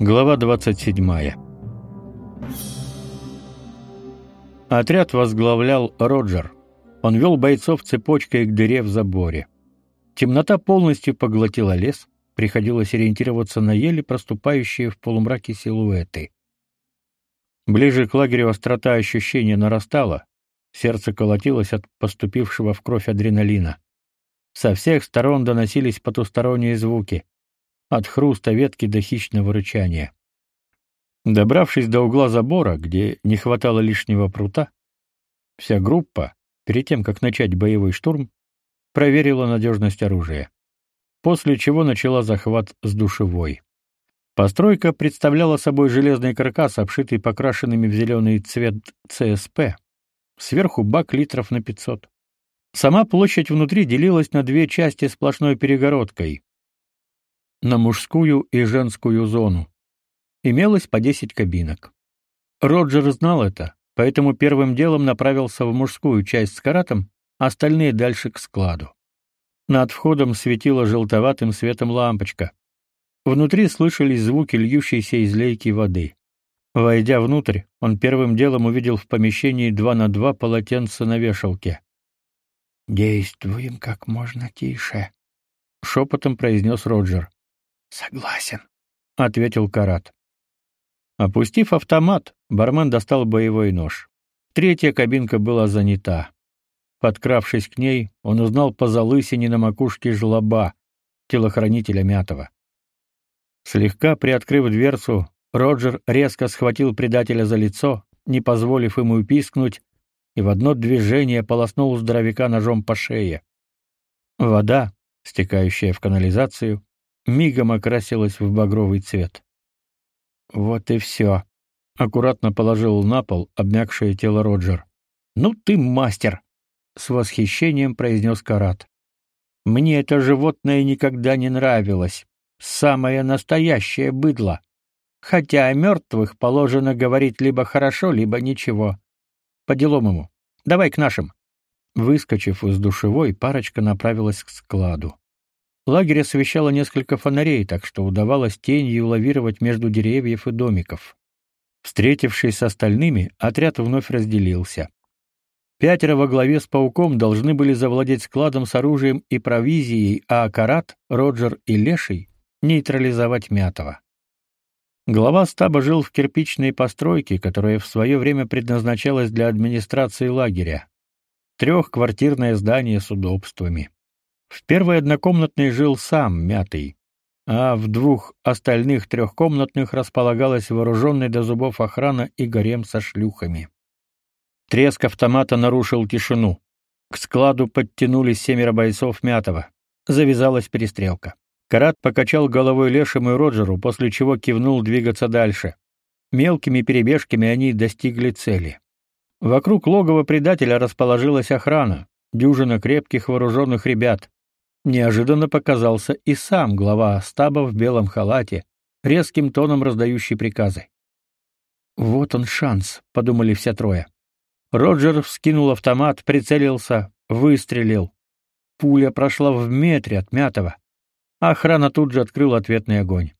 Глава 27. Отряд возглавлял Роджер. Он вел бойцов цепочкой к дыре в заборе. Темнота полностью поглотила лес, приходилось ориентироваться на еле проступающие в полумраке силуэты. Ближе к лагерю острота ощущения нарастала, сердце колотилось от поступившего в кровь адреналина. Со всех сторон доносились потусторонние звуки от хруста ветки до хищного рычания. Добравшись до угла забора, где не хватало лишнего прута, вся группа, перед тем как начать боевой штурм, проверила надежность оружия. После чего начала захват с душевой. Постройка представляла собой железный каркас, обшитый покрашенными в зеленый цвет ЦСП. Сверху бак литров на 500. Сама площадь внутри делилась на две части сплошной перегородкой на мужскую и женскую зону. Имелось по 10 кабинок. Роджер знал это, поэтому первым делом направился в мужскую часть с каратом, остальные дальше к складу. Над входом светила желтоватым светом лампочка. Внутри слышались звуки льющейся из лейки воды. Войдя внутрь, он первым делом увидел в помещении два на два полотенца на вешалке. «Действуем как можно тише», — шепотом произнес Роджер. Согласен, ответил Карат. Опустив автомат, бармен достал боевой нож. Третья кабинка была занята. Подкравшись к ней, он узнал по залысине на макушке жлоба, телохранителя Мятова. Слегка приоткрыв дверцу, Роджер резко схватил предателя за лицо, не позволив ему пискнуть, и в одно движение полоснул здоровяка ножом по шее. Вода, стекающая в канализацию, мигом окрасилась в багровый цвет. Вот и все. Аккуратно положил на пол обмякшее тело Роджер. Ну ты мастер, с восхищением произнес Карат. Мне это животное никогда не нравилось. Самое настоящее быдло. Хотя о мертвых положено говорить либо хорошо, либо ничего. По делам ему. Давай к нашим. Выскочив из душевой, парочка направилась к складу. Лагерь освещало несколько фонарей, так что удавалось тенью лавировать между деревьев и домиков. Встретившись с остальными, отряд вновь разделился. Пятеро во главе с пауком должны были завладеть складом с оружием и провизией, а Карат, Роджер и Леший нейтрализовать Мятова. Глава стаба жил в кирпичной постройке, которая в свое время предназначалась для администрации лагеря. Трехквартирное здание с удобствами. В первой однокомнатной жил сам Мятый, а в двух остальных трехкомнатных располагалась вооруженная до зубов охрана и гарем со шлюхами. Треск автомата нарушил тишину. К складу подтянулись семеро бойцов Мятова. Завязалась перестрелка. Карат покачал головой Лешему и Роджеру, после чего кивнул двигаться дальше. Мелкими перебежками они достигли цели. Вокруг логова предателя расположилась охрана, дюжина крепких вооруженных ребят. Неожиданно показался и сам глава стаба в белом халате, резким тоном раздающий приказы. Вот он шанс, подумали все трое. Роджер вскинул автомат, прицелился, выстрелил. Пуля прошла в метре от Мятова. Охрана тут же открыла ответный огонь.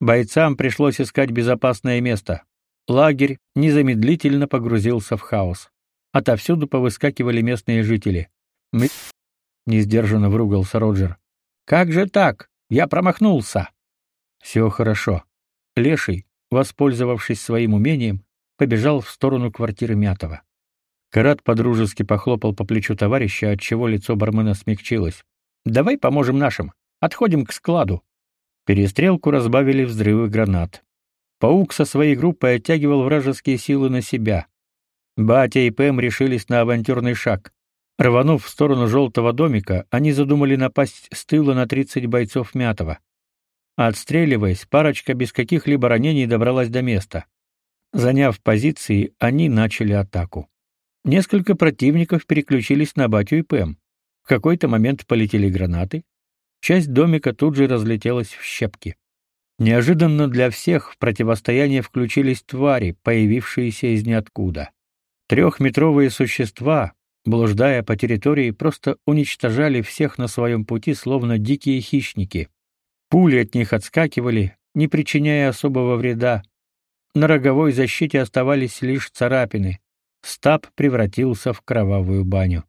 Бойцам пришлось искать безопасное место. Лагерь незамедлительно погрузился в хаос. Отовсюду повыскакивали местные жители. Мы несдержанно выругался Роджер. Как же так? Я промахнулся. «Все хорошо. Леший, воспользовавшись своим умением, побежал в сторону квартиры Мятова. Карат подружески похлопал по плечу товарища, от чего лицо бармена смягчилось. Давай поможем нашим. Отходим к складу. Перестрелку разбавили взрывы гранат. Паук со своей группой оттягивал вражеские силы на себя. Батя и Пэм решились на авантюрный шаг. Рванув в сторону желтого домика, они задумали напасть с тыла на 30 бойцов Мятова. Отстреливаясь, парочка без каких-либо ранений добралась до места. Заняв позиции, они начали атаку. Несколько противников переключились на Батю и Пэм. В какой-то момент полетели гранаты. Часть домика тут же разлетелась в щепки. Неожиданно для всех в противостояние включились твари, появившиеся из ниоткуда. Трехметровые существа, блуждая по территории, просто уничтожали всех на своем пути, словно дикие хищники. Пули от них отскакивали, не причиняя особого вреда. На роговой защите оставались лишь царапины. Стаб превратился в кровавую баню.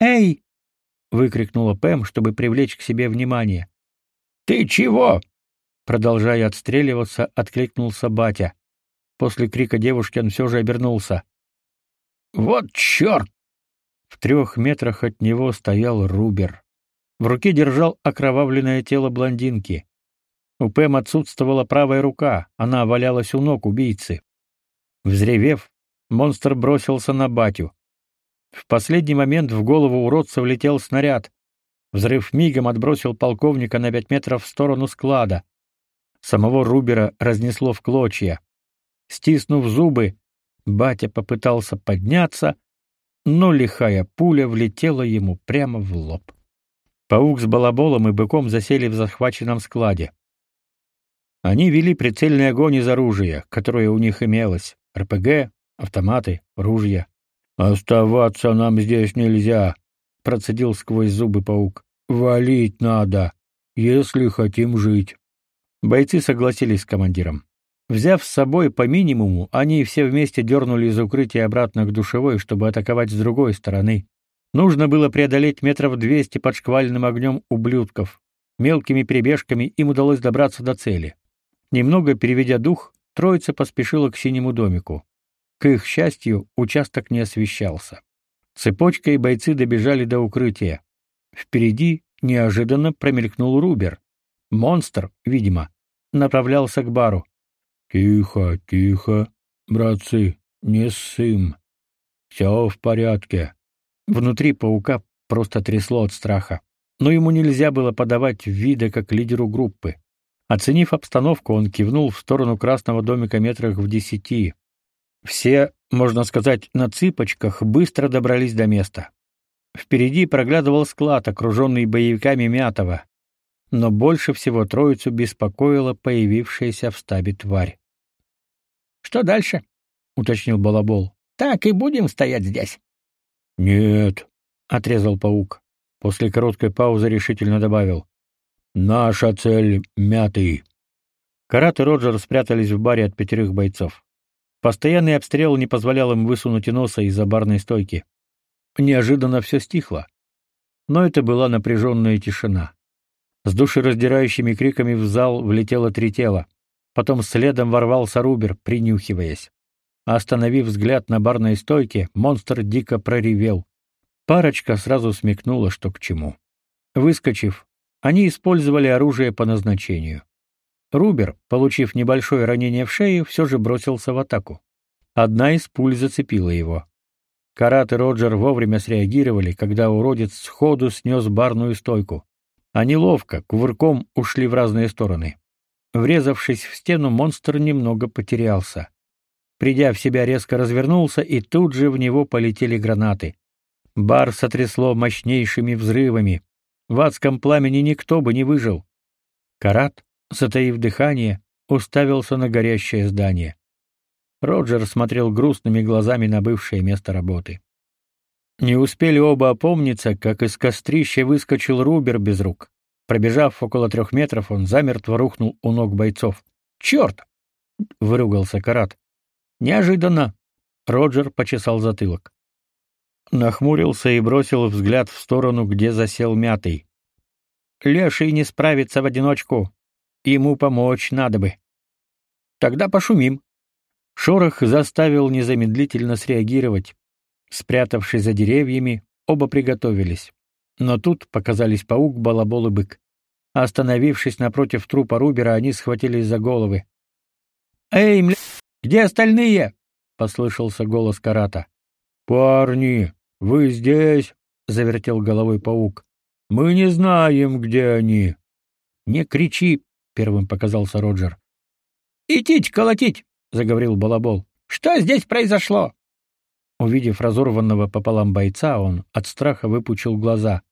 «Эй!» — выкрикнула Пэм, чтобы привлечь к себе внимание. «Ты чего?» Продолжая отстреливаться, откликнулся батя. После крика девушки он все же обернулся. «Вот черт!» В трех метрах от него стоял Рубер. В руке держал окровавленное тело блондинки. У Пэм отсутствовала правая рука, она валялась у ног убийцы. Взревев, монстр бросился на батю. В последний момент в голову уродца влетел снаряд. Взрыв мигом отбросил полковника на пять метров в сторону склада. Самого Рубера разнесло в клочья. Стиснув зубы, батя попытался подняться, но лихая пуля влетела ему прямо в лоб. Паук с балаболом и быком засели в захваченном складе. Они вели прицельный огонь из оружия, которое у них имелось: РПГ, автоматы, ружья. Оставаться нам здесь нельзя, процедил сквозь зубы паук. Валить надо, если хотим жить. Бойцы согласились с командиром. Взяв с собой по минимуму, они все вместе дернули из укрытия обратно к душевой, чтобы атаковать с другой стороны. Нужно было преодолеть метров двести под шквальным огнем ублюдков. Мелкими перебежками им удалось добраться до цели. Немного переведя дух, троица поспешила к синему домику. К их счастью, участок не освещался. Цепочкой бойцы добежали до укрытия. Впереди неожиданно промелькнул Рубер. Монстр, видимо, направлялся к бару. «Тихо, тихо, братцы, не ссым. Все в порядке», Внутри паука просто трясло от страха, но ему нельзя было подавать вида как лидеру группы. Оценив обстановку, он кивнул в сторону красного домика метрах в десяти. Все, можно сказать, на цыпочках быстро добрались до места. Впереди проглядывал склад, окруженный боевиками Мятова. Но больше всего троицу беспокоила появившаяся в стабе тварь. «Что дальше?» — уточнил Балабол. «Так и будем стоять здесь?» Нет, отрезал паук. После короткой паузы решительно добавил: Наша цель мятый. Карат и Роджер спрятались в баре от пятерых бойцов. Постоянный обстрел не позволял им высунуть носа из-за барной стойки. Неожиданно все стихло. Но это была напряженная тишина. С душераздирающими криками в зал влетело три тела. Потом следом ворвался Рубер, принюхиваясь. Остановив взгляд на барной стойке, монстр дико проревел. Парочка сразу смекнула, что к чему. Выскочив, они использовали оружие по назначению. Рубер, получив небольшое ранение в шею, все же бросился в атаку. Одна из пуль зацепила его. Карат и Роджер вовремя среагировали, когда уродец сходу снес барную стойку. Они ловко, кувырком ушли в разные стороны. Врезавшись в стену, монстр немного потерялся. Придя в себя, резко развернулся, и тут же в него полетели гранаты. Бар сотрясло мощнейшими взрывами. В адском пламени никто бы не выжил. Карат, затаив дыхание, уставился на горящее здание. Роджер смотрел грустными глазами на бывшее место работы. Не успели оба опомниться, как из кострища выскочил Рубер без рук. Пробежав около трех метров, он замертво рухнул у ног бойцов. «Черт!» — выругался Карат. Неожиданно. Роджер почесал затылок. Нахмурился и бросил взгляд в сторону, где засел мятый. Леший не справится в одиночку. Ему помочь надо бы. Тогда пошумим. Шорох заставил незамедлительно среагировать. Спрятавшись за деревьями, оба приготовились. Но тут показались паук, балабол и бык. Остановившись напротив трупа Рубера, они схватились за головы. «Эй, мля!» Где остальные? послышался голос Карата. Парни, вы здесь? завертел головой паук. Мы не знаем, где они. Не кричи, первым показался Роджер. Идите колотить, заговорил Балабол. Что здесь произошло? Увидев разорванного пополам бойца, он от страха выпучил глаза.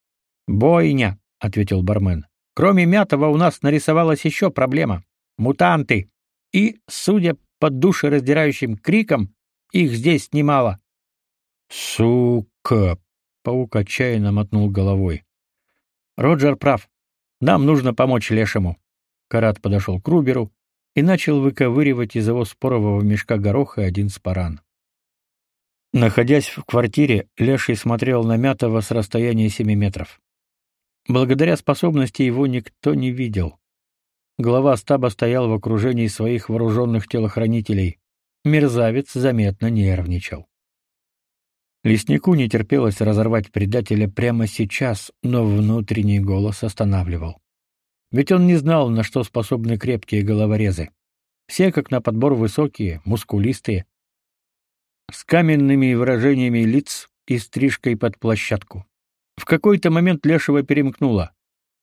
"Бойня", ответил бармен. "Кроме Мятого у нас нарисовалась еще проблема мутанты. И, судя под душераздирающим криком, их здесь немало. Сука, паук отчаянно мотнул головой. Роджер прав. Нам нужно помочь лешему. Карат подошел к Руберу и начал выковыривать из его спорового мешка гороха один спаран. Находясь в квартире, Леший смотрел на Мятова с расстояния семи метров. Благодаря способности его никто не видел. Глава стаба стоял в окружении своих вооруженных телохранителей. Мерзавец заметно нервничал. Леснику не терпелось разорвать предателя прямо сейчас, но внутренний голос останавливал. Ведь он не знал, на что способны крепкие головорезы. Все как на подбор высокие, мускулистые, с каменными выражениями лиц и стрижкой под площадку. В какой-то момент Лешего перемкнуло.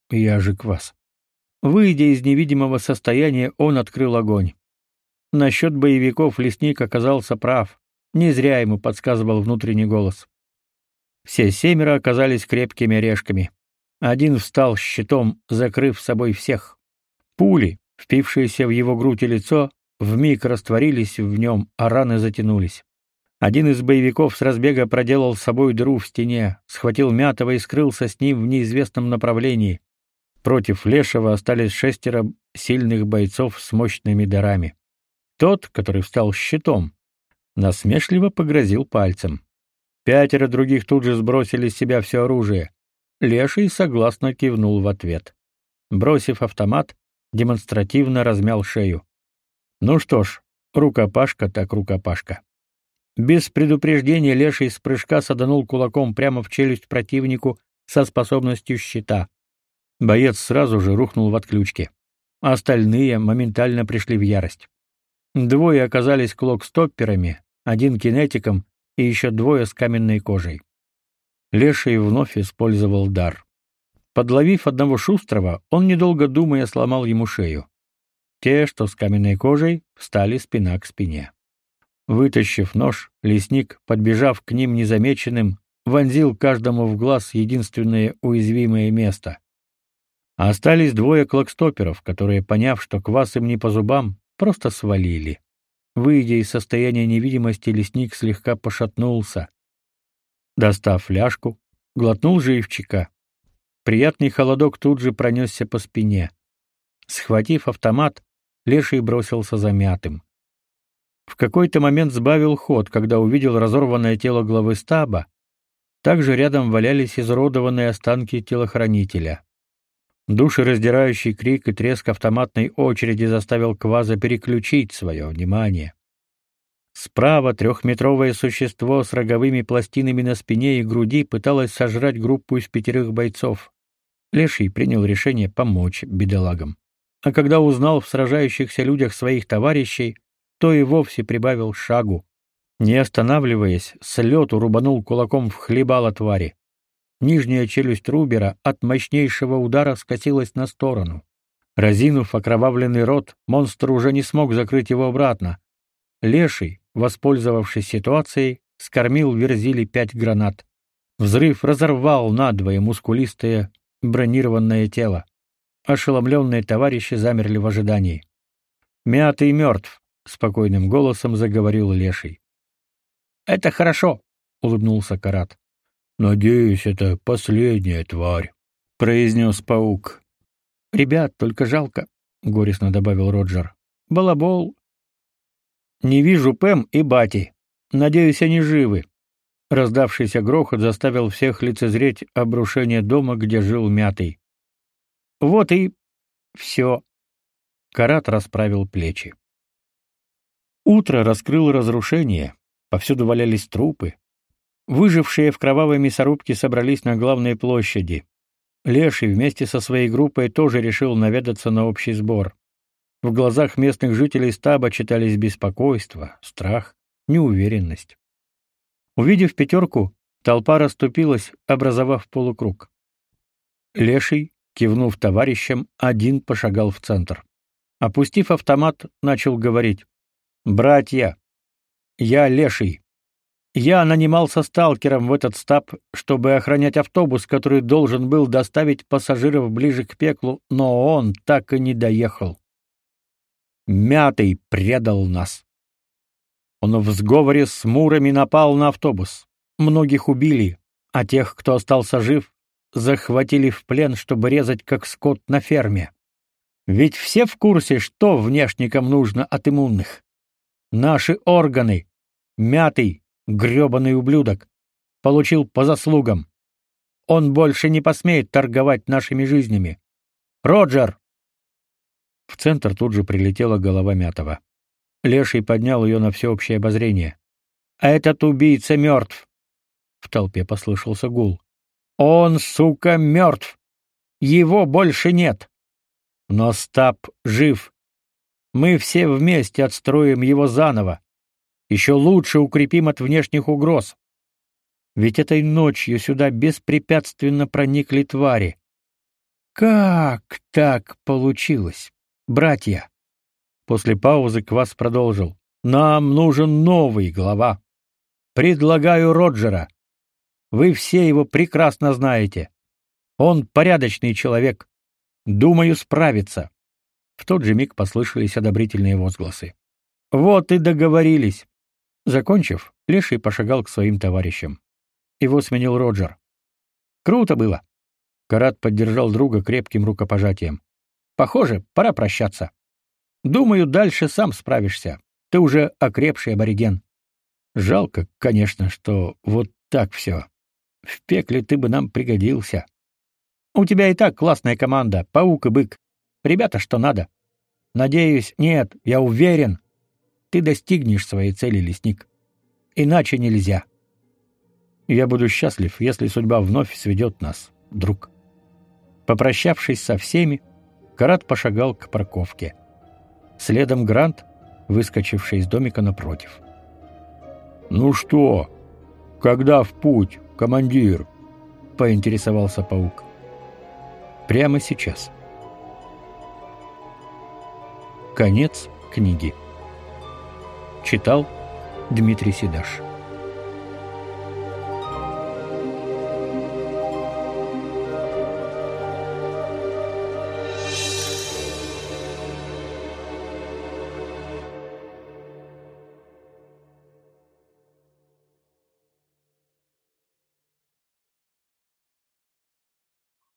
«Я же к вас». Выйдя из невидимого состояния, он открыл огонь. Насчет боевиков лесник оказался прав. Не зря ему подсказывал внутренний голос. Все семеро оказались крепкими орешками. Один встал щитом, закрыв собой всех. Пули, впившиеся в его грудь и лицо, вмиг растворились в нем, а раны затянулись. Один из боевиков с разбега проделал с собой дыру в стене, схватил Мятова и скрылся с ним в неизвестном направлении. Против Лешего остались шестеро сильных бойцов с мощными дарами. Тот, который встал щитом, насмешливо погрозил пальцем. Пятеро других тут же сбросили с себя все оружие. Леший согласно кивнул в ответ. Бросив автомат, демонстративно размял шею. Ну что ж, рукопашка так рукопашка. Без предупреждения Леший с прыжка саданул кулаком прямо в челюсть противнику со способностью щита. Боец сразу же рухнул в отключке. Остальные моментально пришли в ярость. Двое оказались клок-стопперами, один кинетиком и еще двое с каменной кожей. Леший вновь использовал дар. Подловив одного шустрого, он недолго думая сломал ему шею. Те, что с каменной кожей, встали спина к спине. Вытащив нож, лесник, подбежав к ним незамеченным, вонзил каждому в глаз единственное уязвимое место. А остались двое клокстоперов, которые, поняв, что квас им не по зубам, просто свалили. Выйдя из состояния невидимости, лесник слегка пошатнулся. Достав фляжку, глотнул живчика. Приятный холодок тут же пронесся по спине. Схватив автомат, леший бросился за мятым. В какой-то момент сбавил ход, когда увидел разорванное тело главы стаба. Также рядом валялись изуродованные останки телохранителя. Душераздирающий крик и треск автоматной очереди заставил Кваза переключить свое внимание. Справа трехметровое существо с роговыми пластинами на спине и груди пыталось сожрать группу из пятерых бойцов. Леший принял решение помочь бедолагам. А когда узнал в сражающихся людях своих товарищей, то и вовсе прибавил шагу. Не останавливаясь, с лету рубанул кулаком в хлебало твари. Нижняя челюсть Рубера от мощнейшего удара скосилась на сторону. Разинув окровавленный рот, монстр уже не смог закрыть его обратно. Леший, воспользовавшись ситуацией, скормил Верзили пять гранат. Взрыв разорвал надвое мускулистое бронированное тело. Ошеломленные товарищи замерли в ожидании. «Мятый мертв», — спокойным голосом заговорил Леший. «Это хорошо», — улыбнулся Карат. Надеюсь, это последняя тварь, произнес паук. Ребят, только жалко, горестно добавил Роджер. Балабол. Не вижу Пэм и Бати. Надеюсь, они живы. Раздавшийся грохот заставил всех лицезреть обрушение дома, где жил Мятый. Вот и все. Карат расправил плечи. Утро раскрыло разрушение. Повсюду валялись трупы, Выжившие в кровавой мясорубке собрались на главной площади. Леший вместе со своей группой тоже решил наведаться на общий сбор. В глазах местных жителей стаба читались беспокойство, страх, неуверенность. Увидев пятерку, толпа расступилась, образовав полукруг. Леший, кивнув товарищам, один пошагал в центр. Опустив автомат, начал говорить: "Братья, я Леший. Я нанимался сталкером в этот стаб, чтобы охранять автобус, который должен был доставить пассажиров ближе к пеклу, но он так и не доехал. Мятый предал нас. Он в сговоре с мурами напал на автобус. Многих убили, а тех, кто остался жив, захватили в плен, чтобы резать как скот на ферме. Ведь все в курсе, что внешникам нужно от иммунных. Наши органы. Мятый, грёбаный ублюдок. Получил по заслугам. Он больше не посмеет торговать нашими жизнями. Роджер!» В центр тут же прилетела голова Мятова. Леший поднял ее на всеобщее обозрение. «Этот убийца мертв!» В толпе послышался гул. «Он, сука, мертв! Его больше нет! Но Стаб жив! Мы все вместе отстроим его заново! Еще лучше укрепим от внешних угроз! Ведь этой ночью сюда беспрепятственно проникли твари. Как так получилось, братья? После паузы Квас продолжил. Нам нужен новый глава. Предлагаю Роджера. Вы все его прекрасно знаете. Он порядочный человек. Думаю, справится. В тот же миг послышались одобрительные возгласы. Вот и договорились. Закончив, Леший пошагал к своим товарищам. Его сменил Роджер. Круто было. Карат поддержал друга крепким рукопожатием. Похоже, пора прощаться. Думаю, дальше сам справишься. Ты уже окрепший абориген. Жалко, конечно, что вот так все. В пекле ты бы нам пригодился. У тебя и так классная команда, паук и бык. Ребята, что надо. Надеюсь, нет, я уверен, ты достигнешь своей цели, лесник. Иначе нельзя. Я буду счастлив, если судьба вновь сведет нас, друг. Попрощавшись со всеми, Карат пошагал к парковке. Следом Грант, выскочивший из домика напротив. «Ну что, когда в путь, командир?» — поинтересовался паук. «Прямо сейчас». Конец книги. Читал Дмитрий Седаш.